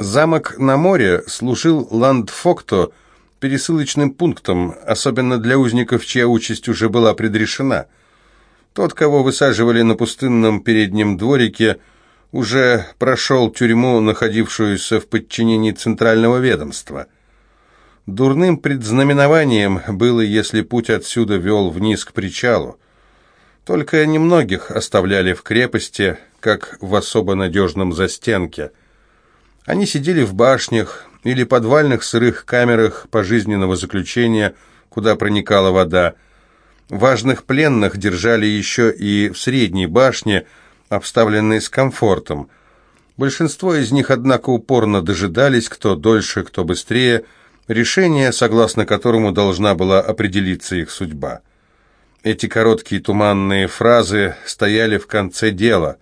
Замок на море служил Ландфокто пересылочным пунктом, особенно для узников, чья участь уже была предрешена. Тот, кого высаживали на пустынном переднем дворике, уже прошел тюрьму, находившуюся в подчинении центрального ведомства. Дурным предзнаменованием было, если путь отсюда вел вниз к причалу. Только немногих оставляли в крепости, как в особо надежном застенке. Они сидели в башнях или подвальных сырых камерах пожизненного заключения, куда проникала вода. Важных пленных держали еще и в средней башне, обставленной с комфортом. Большинство из них, однако, упорно дожидались, кто дольше, кто быстрее, решение, согласно которому должна была определиться их судьба. Эти короткие туманные фразы стояли в конце дела.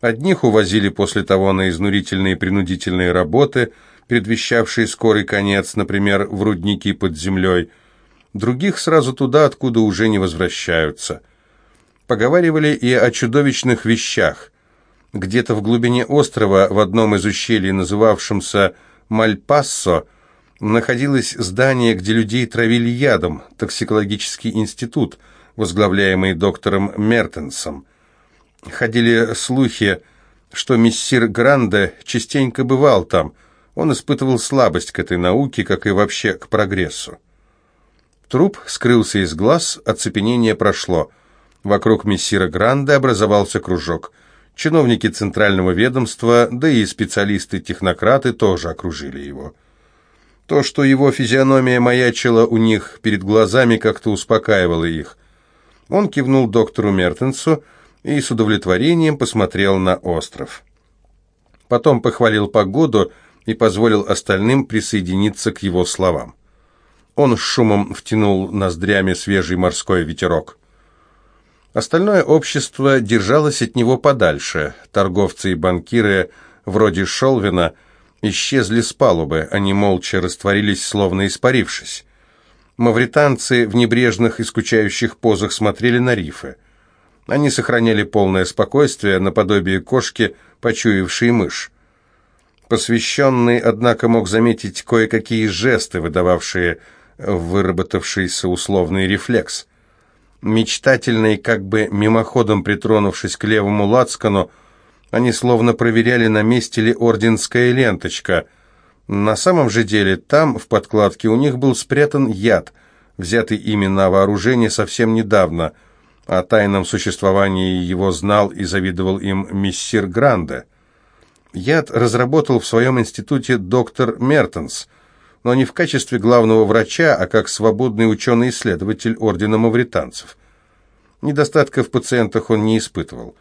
Одних увозили после того на изнурительные принудительные работы, предвещавшие скорый конец, например, в рудники под землей, других сразу туда, откуда уже не возвращаются. Поговаривали и о чудовищных вещах. Где-то в глубине острова, в одном из ущелий, называвшемся Мальпассо, находилось здание, где людей травили ядом, токсикологический институт, возглавляемый доктором Мертенсом. Ходили слухи, что мессир Гранде частенько бывал там, он испытывал слабость к этой науке, как и вообще к прогрессу. Труп скрылся из глаз, оцепенение прошло. Вокруг мессира Гранде образовался кружок. Чиновники центрального ведомства, да и специалисты-технократы тоже окружили его. То, что его физиономия маячила у них перед глазами, как-то успокаивало их. Он кивнул доктору Мертенсу и с удовлетворением посмотрел на остров. Потом похвалил погоду и позволил остальным присоединиться к его словам. Он с шумом втянул ноздрями свежий морской ветерок. Остальное общество держалось от него подальше. Торговцы и банкиры, вроде Шолвина, исчезли с палубы, они молча растворились, словно испарившись. Мавританцы в небрежных и скучающих позах смотрели на рифы. Они сохраняли полное спокойствие, наподобие кошки, почуявшей мышь. Посвященный, однако, мог заметить кое-какие жесты, выдававшие выработавшийся условный рефлекс. Мечтательно и как бы мимоходом притронувшись к левому лацкану, они словно проверяли, на месте ли орденская ленточка — на самом же деле там, в подкладке, у них был спрятан яд, взятый ими на вооружение совсем недавно. О тайном существовании его знал и завидовал им мессир Гранде. Яд разработал в своем институте доктор Мертенс, но не в качестве главного врача, а как свободный ученый-исследователь Ордена Мавританцев. Недостатков в пациентах он не испытывал.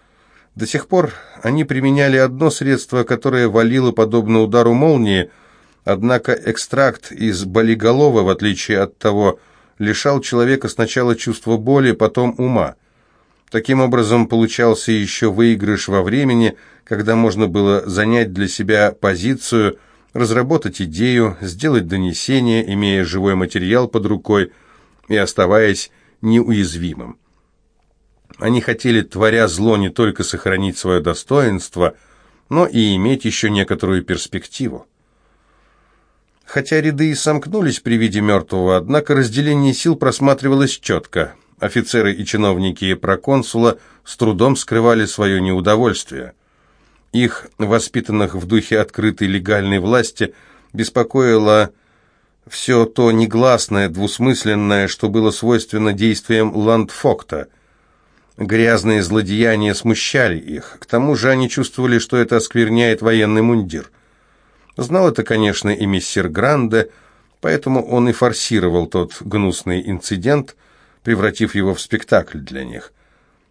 До сих пор они применяли одно средство, которое валило, подобно удару молнии, Однако экстракт из болиголова, в отличие от того, лишал человека сначала чувства боли, потом ума. Таким образом, получался еще выигрыш во времени, когда можно было занять для себя позицию, разработать идею, сделать донесение, имея живой материал под рукой и оставаясь неуязвимым. Они хотели, творя зло, не только сохранить свое достоинство, но и иметь еще некоторую перспективу. Хотя ряды и сомкнулись при виде мертвого, однако разделение сил просматривалось четко. Офицеры и чиновники проконсула с трудом скрывали свое неудовольствие. Их, воспитанных в духе открытой легальной власти, беспокоило все то негласное, двусмысленное, что было свойственно действиям Ландфокта. Грязные злодеяния смущали их. К тому же они чувствовали, что это оскверняет военный мундир. Знал это, конечно, и мистер Гранде, поэтому он и форсировал тот гнусный инцидент, превратив его в спектакль для них.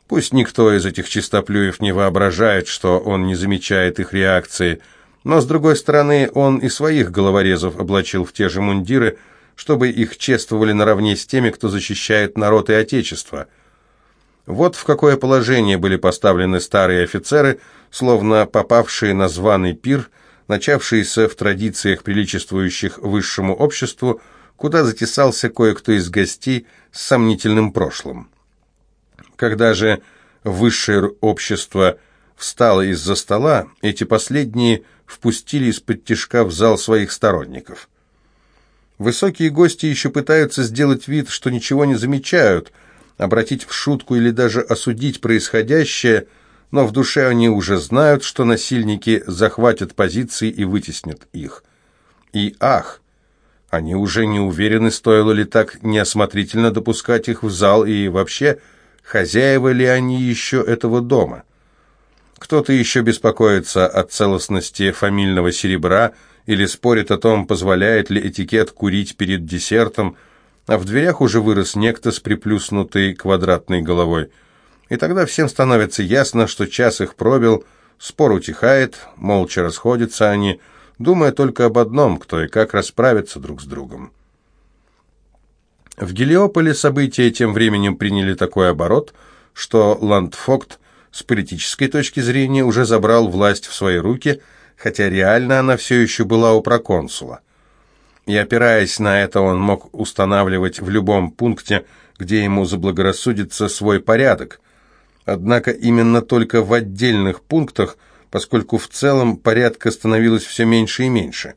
Пусть никто из этих чистоплюев не воображает, что он не замечает их реакции, но, с другой стороны, он и своих головорезов облачил в те же мундиры, чтобы их чествовали наравне с теми, кто защищает народ и отечество. Вот в какое положение были поставлены старые офицеры, словно попавшие на званый пир – начавшийся в традициях, приличествующих высшему обществу, куда затесался кое-кто из гостей с сомнительным прошлым. Когда же высшее общество встало из-за стола, эти последние впустили из-под тишка в зал своих сторонников. Высокие гости еще пытаются сделать вид, что ничего не замечают, обратить в шутку или даже осудить происходящее, но в душе они уже знают, что насильники захватят позиции и вытеснят их. И ах! Они уже не уверены, стоило ли так неосмотрительно допускать их в зал и вообще, хозяева ли они еще этого дома. Кто-то еще беспокоится о целостности фамильного серебра или спорит о том, позволяет ли этикет курить перед десертом, а в дверях уже вырос некто с приплюснутой квадратной головой. И тогда всем становится ясно, что час их пробил, спор утихает, молча расходятся они, думая только об одном, кто и как расправиться друг с другом. В Гелиополе события тем временем приняли такой оборот, что Ландфокт с политической точки зрения уже забрал власть в свои руки, хотя реально она все еще была у проконсула. И опираясь на это, он мог устанавливать в любом пункте, где ему заблагорассудится, свой порядок. Однако именно только в отдельных пунктах, поскольку в целом порядка становилось все меньше и меньше.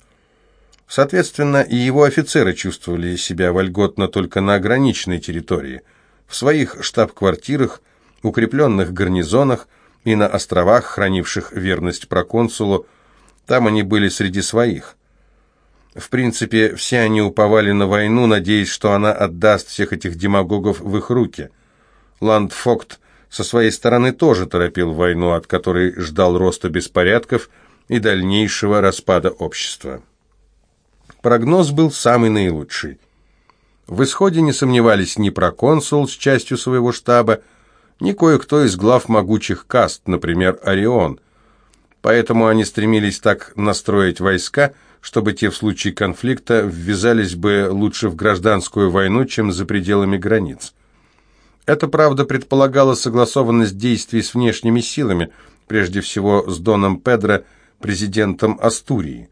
Соответственно, и его офицеры чувствовали себя вольготно только на ограниченной территории, в своих штаб-квартирах, укрепленных гарнизонах и на островах, хранивших верность проконсулу, там они были среди своих. В принципе, все они уповали на войну, надеясь, что она отдаст всех этих демагогов в их руки. Ландфокт со своей стороны тоже торопил войну, от которой ждал роста беспорядков и дальнейшего распада общества. Прогноз был самый наилучший. В исходе не сомневались ни проконсул с частью своего штаба, ни кое-кто из глав могучих каст, например, Орион. Поэтому они стремились так настроить войска, чтобы те в случае конфликта ввязались бы лучше в гражданскую войну, чем за пределами границ. Это, правда, предполагало согласованность действий с внешними силами, прежде всего с Доном Педро, президентом Астурии.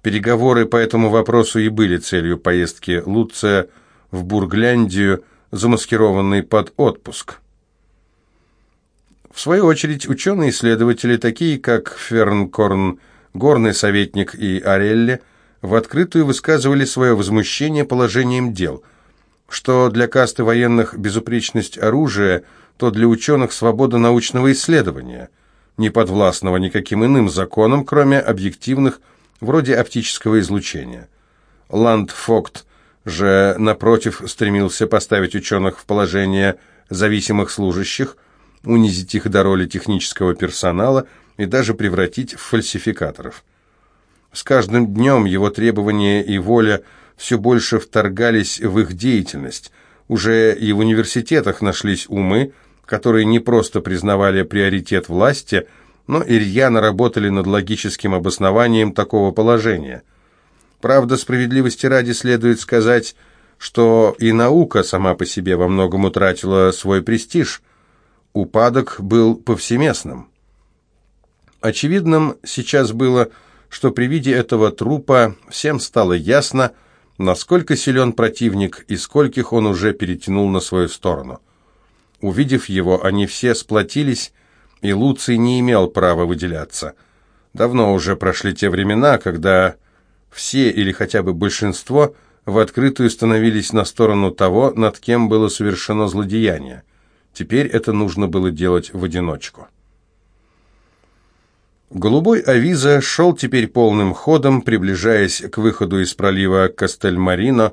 Переговоры по этому вопросу и были целью поездки Луция в Бургляндию, замаскированной под отпуск. В свою очередь, ученые-исследователи, такие как Фернкорн, горный советник и Арелли, в открытую высказывали свое возмущение положением дел, что для касты военных безупречность оружия, то для ученых свобода научного исследования, не подвластного никаким иным законам, кроме объективных, вроде оптического излучения. Ландфокт же, напротив, стремился поставить ученых в положение зависимых служащих – унизить их до роли технического персонала и даже превратить в фальсификаторов. С каждым днем его требования и воля все больше вторгались в их деятельность. Уже и в университетах нашлись умы, которые не просто признавали приоритет власти, но и рьяно работали над логическим обоснованием такого положения. Правда, справедливости ради следует сказать, что и наука сама по себе во многом утратила свой престиж – Упадок был повсеместным. Очевидным сейчас было, что при виде этого трупа всем стало ясно, насколько силен противник и скольких он уже перетянул на свою сторону. Увидев его, они все сплотились, и Луций не имел права выделяться. Давно уже прошли те времена, когда все или хотя бы большинство в открытую становились на сторону того, над кем было совершено злодеяние. Теперь это нужно было делать в одиночку. Голубой Авиза шел теперь полным ходом, приближаясь к выходу из пролива Кастельмарино,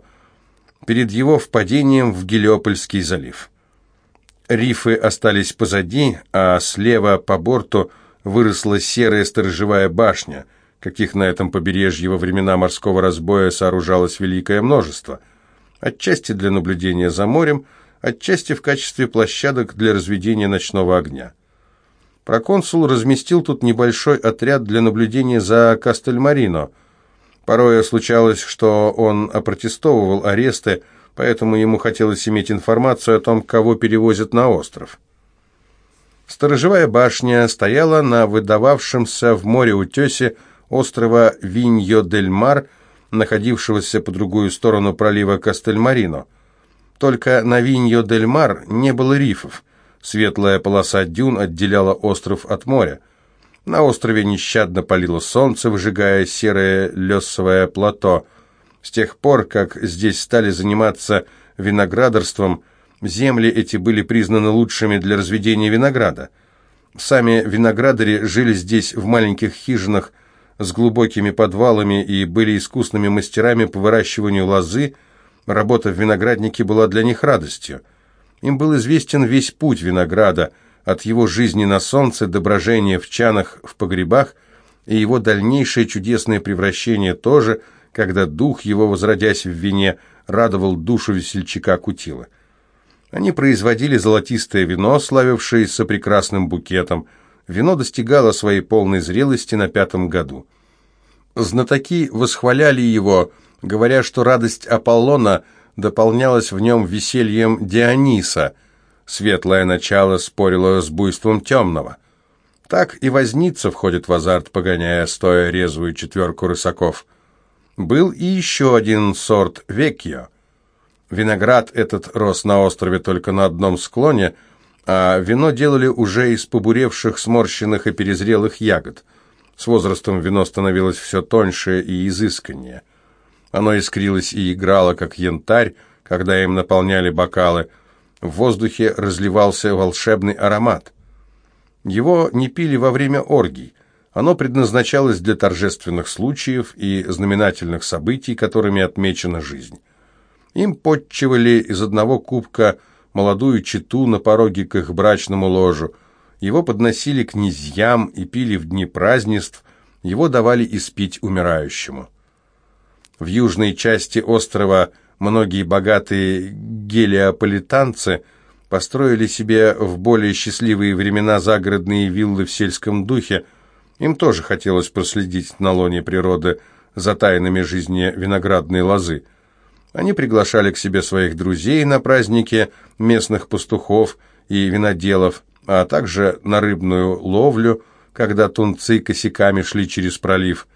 перед его впадением в Гелиопольский залив. Рифы остались позади, а слева по борту выросла серая сторожевая башня, каких на этом побережье во времена морского разбоя сооружалось великое множество, отчасти для наблюдения за морем, отчасти в качестве площадок для разведения ночного огня. Проконсул разместил тут небольшой отряд для наблюдения за Кастельмарино. Порой случалось, что он опротестовывал аресты, поэтому ему хотелось иметь информацию о том, кого перевозят на остров. Сторожевая башня стояла на выдававшемся в море утесе острова Виньо-дель-Мар, находившегося по другую сторону пролива Кастельмарино. Только на Виньо-дель-Мар не было рифов. Светлая полоса дюн отделяла остров от моря. На острове нещадно палило солнце, выжигая серое лесовое плато. С тех пор, как здесь стали заниматься виноградарством, земли эти были признаны лучшими для разведения винограда. Сами виноградари жили здесь в маленьких хижинах с глубокими подвалами и были искусными мастерами по выращиванию лозы, работа в винограднике была для них радостью. Им был известен весь путь винограда – от его жизни на солнце до брожения в чанах в погребах и его дальнейшее чудесное превращение тоже, когда дух его, возродясь в вине, радовал душу весельчака Кутила. Они производили золотистое вино, славившееся прекрасным букетом. Вино достигало своей полной зрелости на пятом году. Знатоки восхваляли его, говоря, что радость Аполлона дополнялась в нем весельем Диониса – Светлое начало спорило с буйством темного. Так и возница входит в азарт, погоняя стоя резвую четверку рысаков. Был и еще один сорт векьо. Виноград этот рос на острове только на одном склоне, а вино делали уже из побуревших, сморщенных и перезрелых ягод. С возрастом вино становилось все тоньше и изысканнее. Оно искрилось и играло, как янтарь, когда им наполняли бокалы – в воздухе разливался волшебный аромат. Его не пили во время оргий. Оно предназначалось для торжественных случаев и знаменательных событий, которыми отмечена жизнь. Им подчивали из одного кубка молодую читу на пороге к их брачному ложу. Его подносили князьям и пили в дни празднеств, его давали испить умирающему. В южной части острова – Многие богатые гелиополитанцы построили себе в более счастливые времена загородные виллы в сельском духе. Им тоже хотелось проследить на лоне природы за тайнами жизни виноградной лозы. Они приглашали к себе своих друзей на праздники местных пастухов и виноделов, а также на рыбную ловлю, когда тунцы косяками шли через пролив.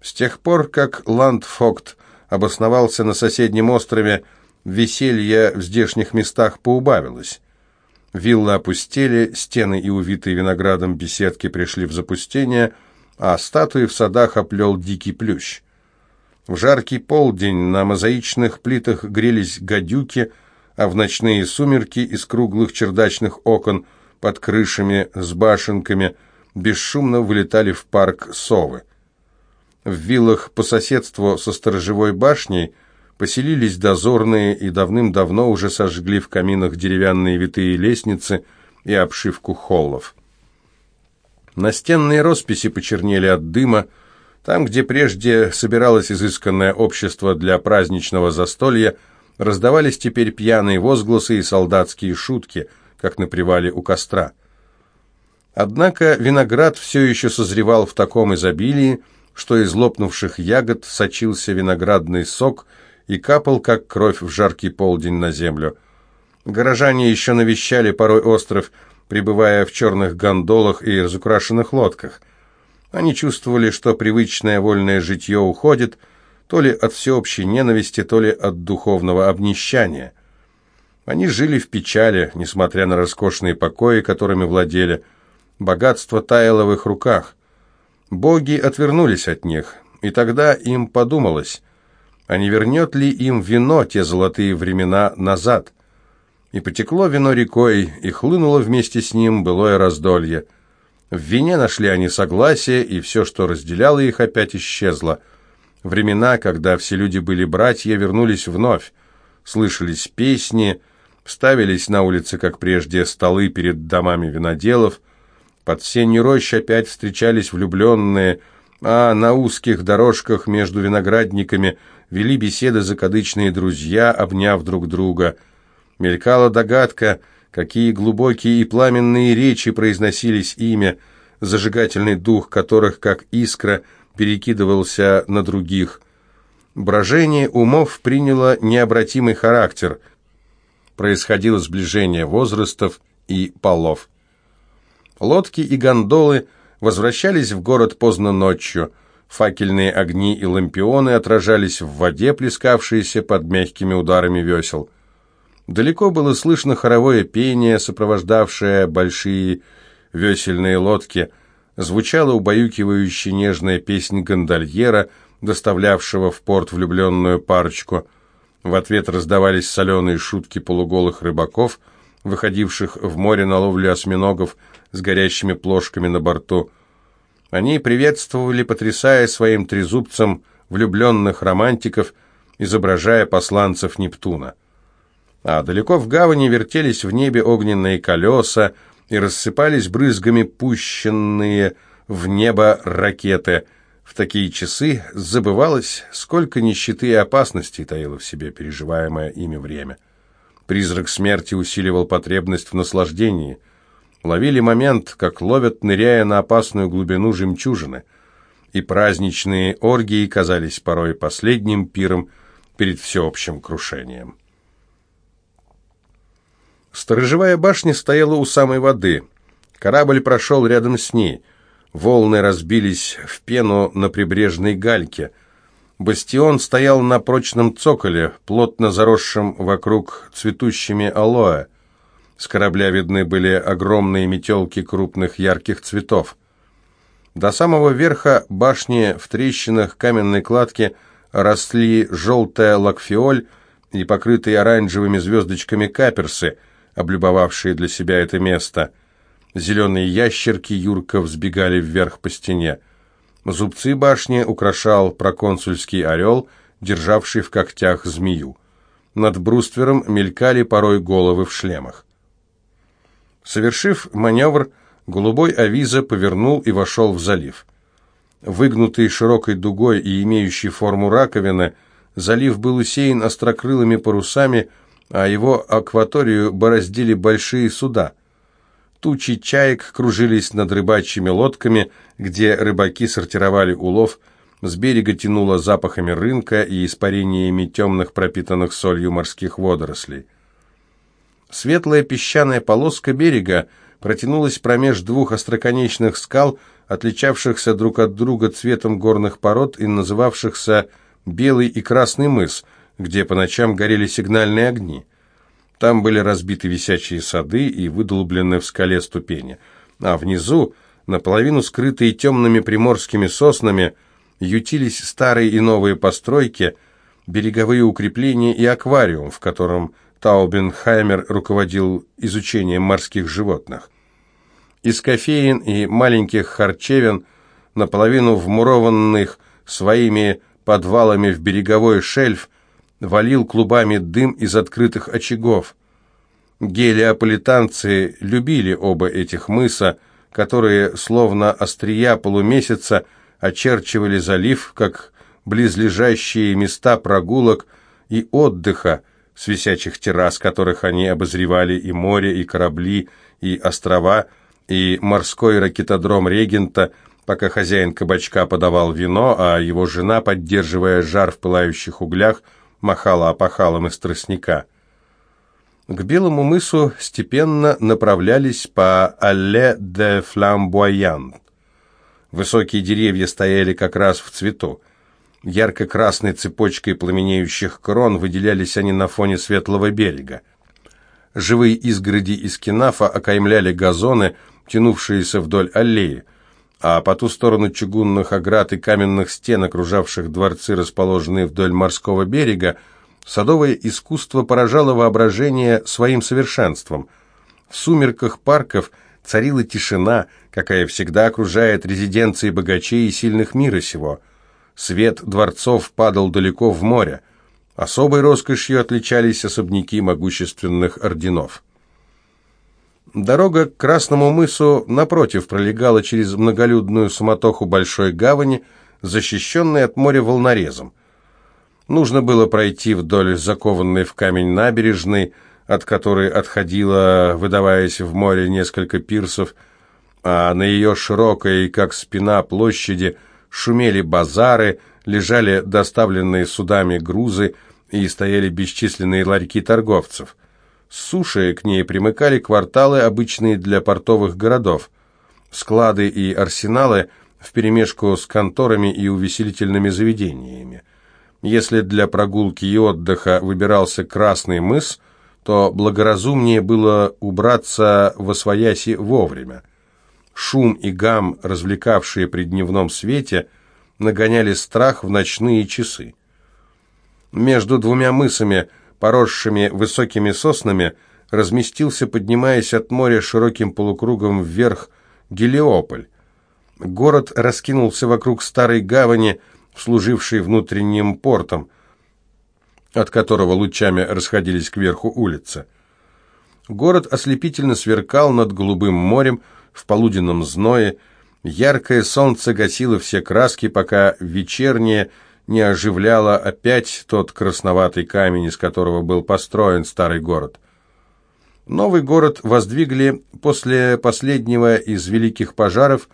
С тех пор, как Ландфокт обосновался на соседнем острове, веселье в здешних местах поубавилось. Виллы опустели, стены и увитые виноградом беседки пришли в запустение, а статуи в садах оплел дикий плющ. В жаркий полдень на мозаичных плитах грелись гадюки, а в ночные сумерки из круглых чердачных окон под крышами с башенками бесшумно вылетали в парк совы. В виллах по соседству со сторожевой башней поселились дозорные и давным-давно уже сожгли в каминах деревянные витые лестницы и обшивку холлов. Настенные росписи почернели от дыма. Там, где прежде собиралось изысканное общество для праздничного застолья, раздавались теперь пьяные возгласы и солдатские шутки, как на привале у костра. Однако виноград все еще созревал в таком изобилии, что из лопнувших ягод сочился виноградный сок и капал, как кровь в жаркий полдень на землю. Горожане еще навещали порой остров, пребывая в черных гондолах и разукрашенных лодках. Они чувствовали, что привычное вольное житье уходит, то ли от всеобщей ненависти, то ли от духовного обнищания. Они жили в печали, несмотря на роскошные покои, которыми владели. Богатство таяло в их руках. Боги отвернулись от них, и тогда им подумалось, а не вернет ли им вино те золотые времена назад? И потекло вино рекой, и хлынуло вместе с ним былое раздолье. В вине нашли они согласие, и все, что разделяло их, опять исчезло. Времена, когда все люди были братья, вернулись вновь. Слышались песни, ставились на улице, как прежде, столы перед домами виноделов, под сенью рощ опять встречались влюбленные, а на узких дорожках между виноградниками вели беседы закадычные друзья, обняв друг друга. Мелькала догадка, какие глубокие и пламенные речи произносились ими, зажигательный дух которых, как искра, перекидывался на других. Брожение умов приняло необратимый характер. Происходило сближение возрастов и полов. Лодки и гондолы возвращались в город поздно ночью. Факельные огни и лампионы отражались в воде, плескавшейся под мягкими ударами весел. Далеко было слышно хоровое пение, сопровождавшее большие весельные лодки. звучала убаюкивающая нежная песнь гондольера, доставлявшего в порт влюбленную парочку. В ответ раздавались соленые шутки полуголых рыбаков, выходивших в море на ловлю осьминогов с горящими плошками на борту. Они приветствовали, потрясая своим трезубцем влюбленных романтиков, изображая посланцев Нептуна. А далеко в гавани вертелись в небе огненные колеса и рассыпались брызгами пущенные в небо ракеты. В такие часы забывалось, сколько нищеты и опасностей таило в себе переживаемое ими время. Призрак смерти усиливал потребность в наслаждении. Ловили момент, как ловят, ныряя на опасную глубину жемчужины. И праздничные оргии казались порой последним пиром перед всеобщим крушением. Сторожевая башня стояла у самой воды. Корабль прошел рядом с ней. Волны разбились в пену на прибрежной гальке. Бастион стоял на прочном цоколе, плотно заросшем вокруг цветущими алоэ. С корабля видны были огромные метелки крупных ярких цветов. До самого верха башни в трещинах каменной кладки росли желтая лакфиоль и покрытые оранжевыми звездочками каперсы – облюбовавшие для себя это место. Зеленые ящерки юрко взбегали вверх по стене. Зубцы башни украшал проконсульский орел, державший в когтях змею. Над бруствером мелькали порой головы в шлемах. Совершив маневр, голубой авиза повернул и вошел в залив. Выгнутый широкой дугой и имеющий форму раковины, залив был усеян острокрылыми парусами, а его акваторию бороздили большие суда. Тучи чаек кружились над рыбачьими лодками, где рыбаки сортировали улов, с берега тянуло запахами рынка и испарениями темных пропитанных солью морских водорослей. Светлая песчаная полоска берега протянулась промеж двух остроконечных скал, отличавшихся друг от друга цветом горных пород и называвшихся «Белый и Красный мыс», где по ночам горели сигнальные огни. Там были разбиты висячие сады и выдолблены в скале ступени. А внизу, наполовину скрытые темными приморскими соснами, ютились старые и новые постройки, береговые укрепления и аквариум, в котором Таубенхаймер руководил изучением морских животных. Из кофеин и маленьких харчевин, наполовину вмурованных своими подвалами в береговой шельф, валил клубами дым из открытых очагов. Гелиополитанцы любили оба этих мыса, которые, словно острия полумесяца, очерчивали залив, как близлежащие места прогулок и отдыха, с висячих террас которых они обозревали и море, и корабли, и острова, и морской ракетодром регента, пока хозяин кабачка подавал вино, а его жена, поддерживая жар в пылающих углях, махала опахалом из тростника. К Белому мысу степенно направлялись по Алле де Фламбуян. Высокие деревья стояли как раз в цвету. Ярко-красной цепочкой пламенеющих крон выделялись они на фоне светлого берега. Живые изгороди из кинафа окаймляли газоны, тянувшиеся вдоль аллеи а по ту сторону чугунных оград и каменных стен, окружавших дворцы, расположенные вдоль морского берега, садовое искусство поражало воображение своим совершенством. В сумерках парков царила тишина, какая всегда окружает резиденции богачей и сильных мира сего. Свет дворцов падал далеко в море. Особой роскошью отличались особняки могущественных орденов. Дорога к Красному мысу, напротив, пролегала через многолюдную суматоху большой гавани, защищенной от моря волнорезом. Нужно было пройти вдоль закованной в камень набережной, от которой отходило, выдаваясь в море, несколько пирсов, а на ее широкой, как спина, площади шумели базары, лежали доставленные судами грузы и стояли бесчисленные ларьки торговцев. С суши к ней примыкали кварталы, обычные для портовых городов. Склады и арсеналы вперемешку с конторами и увеселительными заведениями. Если для прогулки и отдыха выбирался Красный мыс, то благоразумнее было убраться во свояси вовремя. Шум и гам, развлекавшие при дневном свете, нагоняли страх в ночные часы. Между двумя мысами, поросшими высокими соснами, разместился, поднимаясь от моря широким полукругом вверх, Гелиополь. Город раскинулся вокруг старой гавани, служившей внутренним портом, от которого лучами расходились кверху улицы. Город ослепительно сверкал над голубым морем в полуденном зное, яркое солнце гасило все краски, пока вечернее не оживляло опять тот красноватый камень, из которого был построен старый город. Новый город воздвигли после последнего из великих пожаров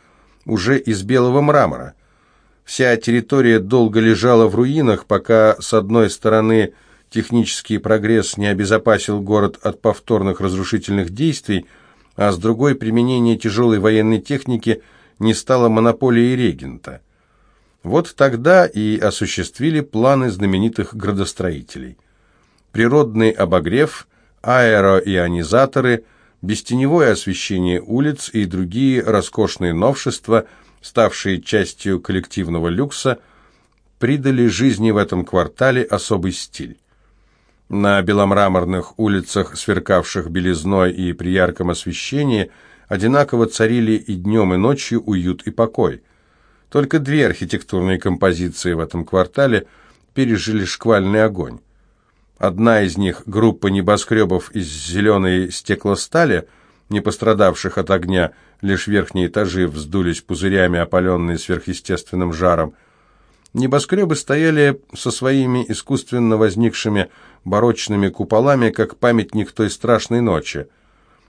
уже из белого мрамора. Вся территория долго лежала в руинах, пока с одной стороны технический прогресс не обезопасил город от повторных разрушительных действий, а с другой применение тяжелой военной техники не стало монополией регента. Вот тогда и осуществили планы знаменитых градостроителей. Природный обогрев – аэроионизаторы, бестеневое освещение улиц и другие роскошные новшества, ставшие частью коллективного люкса, придали жизни в этом квартале особый стиль. На беломраморных улицах, сверкавших белизной и при ярком освещении, одинаково царили и днем, и ночью уют и покой. Только две архитектурные композиции в этом квартале пережили шквальный огонь. Одна из них, группа небоскребов из зеленой стеклостали, не пострадавших от огня, лишь верхние этажи вздулись пузырями, опаленные сверхъестественным жаром. Небоскребы стояли со своими искусственно возникшими барочными куполами, как памятник той страшной ночи.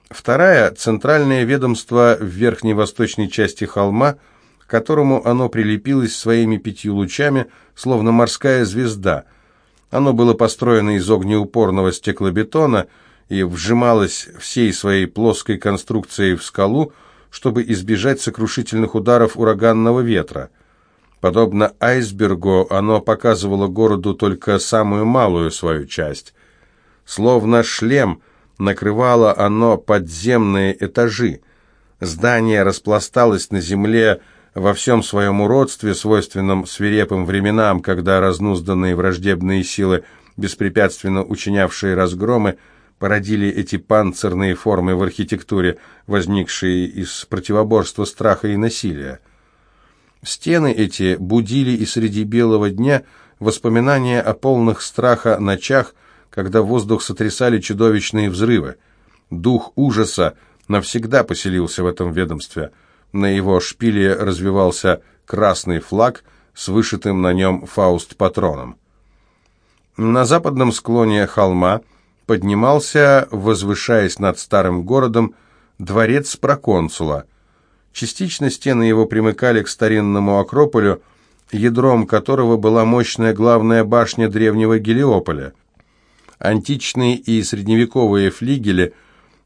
Вторая – центральное ведомство в верхней восточной части холма, к которому оно прилепилось своими пятью лучами, словно морская звезда – оно было построено из огнеупорного стеклобетона и вжималось всей своей плоской конструкцией в скалу, чтобы избежать сокрушительных ударов ураганного ветра. Подобно айсбергу, оно показывало городу только самую малую свою часть. Словно шлем накрывало оно подземные этажи. Здание распласталось на земле, во всем своем уродстве, свойственном свирепым временам, когда разнузданные враждебные силы, беспрепятственно учинявшие разгромы, породили эти панцирные формы в архитектуре, возникшие из противоборства страха и насилия. Стены эти будили и среди белого дня воспоминания о полных страха ночах, когда воздух сотрясали чудовищные взрывы. Дух ужаса навсегда поселился в этом ведомстве – на его шпиле развивался красный флаг с вышитым на нем фауст-патроном. На западном склоне холма поднимался, возвышаясь над старым городом, дворец проконсула. Частично стены его примыкали к старинному Акрополю, ядром которого была мощная главная башня древнего Гелиополя. Античные и средневековые флигели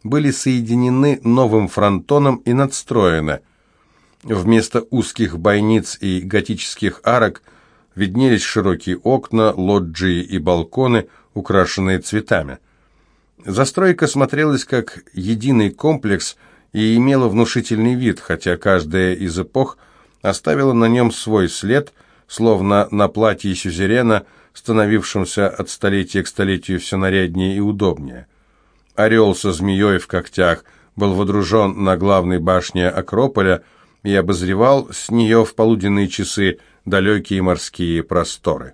были соединены новым фронтоном и надстроены – Вместо узких бойниц и готических арок виднелись широкие окна, лоджии и балконы, украшенные цветами. Застройка смотрелась как единый комплекс и имела внушительный вид, хотя каждая из эпох оставила на нем свой след, словно на платье сюзерена, становившемся от столетия к столетию все наряднее и удобнее. Орел со змеей в когтях был водружен на главной башне Акрополя – и обозревал с нее в полуденные часы далекие морские просторы.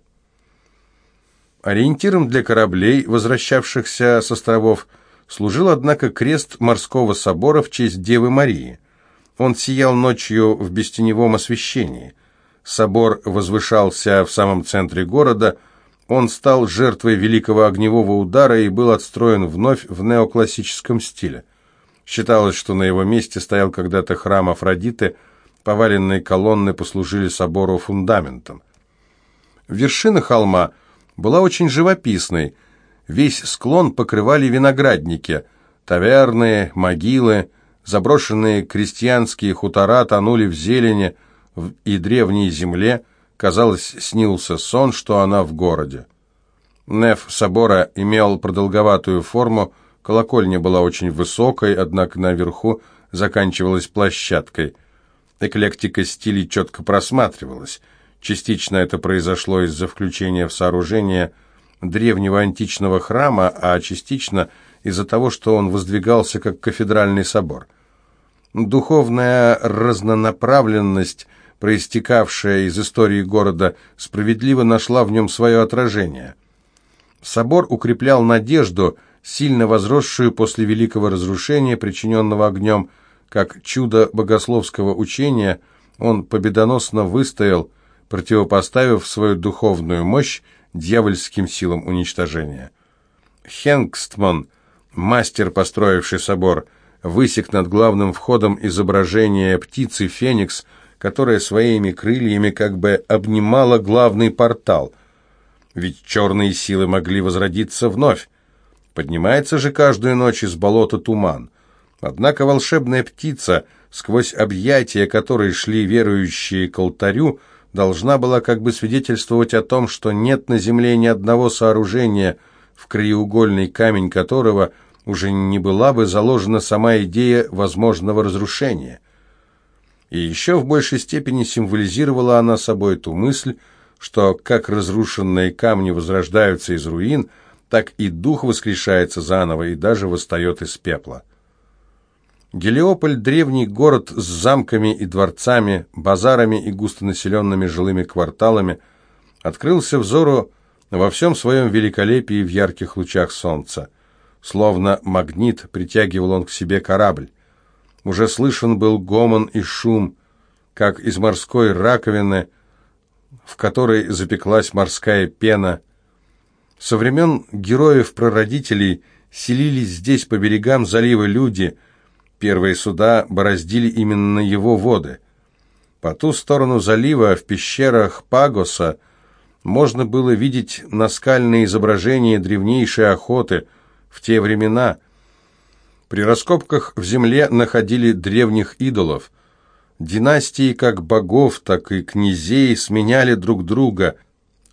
Ориентиром для кораблей, возвращавшихся с островов, служил, однако, крест морского собора в честь Девы Марии. Он сиял ночью в бестеневом освещении. Собор возвышался в самом центре города, он стал жертвой великого огневого удара и был отстроен вновь в неоклассическом стиле. Считалось, что на его месте стоял когда-то храм Афродиты, поваленные колонны послужили собору фундаментом. Вершина холма была очень живописной, весь склон покрывали виноградники, таверны, могилы, заброшенные крестьянские хутора тонули в зелени и древней земле, казалось, снился сон, что она в городе. Неф собора имел продолговатую форму, Колокольня была очень высокой, однако наверху заканчивалась площадкой. Эклектика стилей четко просматривалась. Частично это произошло из-за включения в сооружение древнего античного храма, а частично из-за того, что он воздвигался как кафедральный собор. Духовная разнонаправленность, проистекавшая из истории города, справедливо нашла в нем свое отражение. Собор укреплял надежду, сильно возросшую после великого разрушения, причиненного огнем, как чудо богословского учения, он победоносно выстоял, противопоставив свою духовную мощь дьявольским силам уничтожения. Хенгстман, мастер, построивший собор, высек над главным входом изображение птицы Феникс, которая своими крыльями как бы обнимала главный портал. Ведь черные силы могли возродиться вновь. Поднимается же каждую ночь из болота туман. Однако волшебная птица, сквозь объятия которой шли верующие к алтарю, должна была как бы свидетельствовать о том, что нет на земле ни одного сооружения, в краеугольный камень которого – уже не была бы заложена сама идея возможного разрушения. И еще в большей степени символизировала она собой ту мысль, что как разрушенные камни возрождаются из руин, так и дух воскрешается заново и даже восстает из пепла. Гелиополь – древний город с замками и дворцами, базарами и густонаселенными жилыми кварталами, открылся взору во всем своем великолепии в ярких лучах солнца. Словно магнит притягивал он к себе корабль. Уже слышен был гомон и шум, как из морской раковины, в которой запеклась морская пена. Со времен героев-прародителей селились здесь по берегам залива люди. Первые суда бороздили именно его воды. По ту сторону залива, в пещерах Пагоса, можно было видеть наскальные изображения древнейшей охоты – в те времена при раскопках в земле находили древних идолов. Династии как богов, так и князей сменяли друг друга.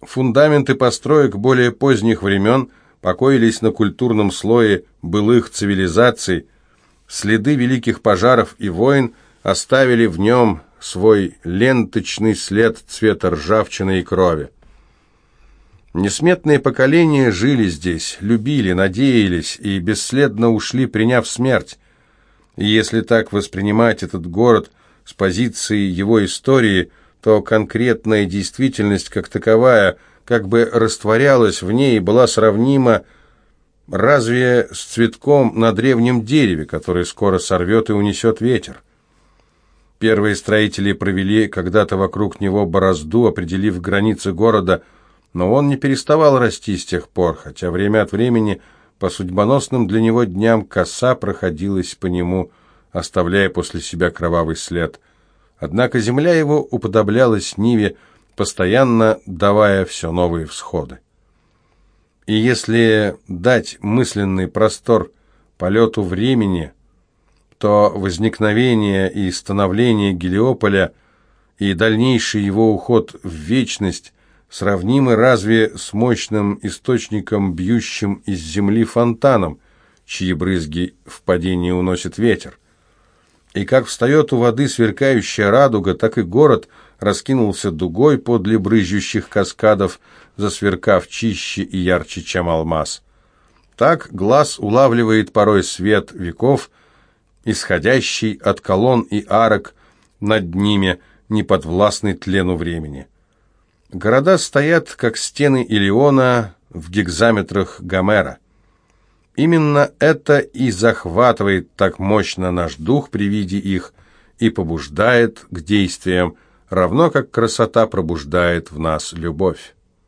Фундаменты построек более поздних времен покоились на культурном слое былых цивилизаций. Следы великих пожаров и войн оставили в нем свой ленточный след цвета ржавчины и крови. Несметные поколения жили здесь, любили, надеялись и бесследно ушли, приняв смерть. И если так воспринимать этот город с позиции его истории, то конкретная действительность как таковая как бы растворялась в ней и была сравнима разве с цветком на древнем дереве, который скоро сорвет и унесет ветер. Первые строители провели когда-то вокруг него борозду, определив границы города – но он не переставал расти с тех пор, хотя время от времени по судьбоносным для него дням коса проходилась по нему, оставляя после себя кровавый след. Однако земля его уподоблялась Ниве, постоянно давая все новые всходы. И если дать мысленный простор полету времени, то возникновение и становление Гелиополя и дальнейший его уход в вечность сравнимы разве с мощным источником, бьющим из земли фонтаном, чьи брызги в падении уносит ветер? И как встает у воды сверкающая радуга, так и город раскинулся дугой подле брызжущих каскадов, засверкав чище и ярче, чем алмаз. Так глаз улавливает порой свет веков, исходящий от колонн и арок над ними, не подвластный тлену времени. Города стоят, как стены Илиона в гигзаметрах Гомера. Именно это и захватывает так мощно наш дух при виде их и побуждает к действиям, равно как красота пробуждает в нас любовь.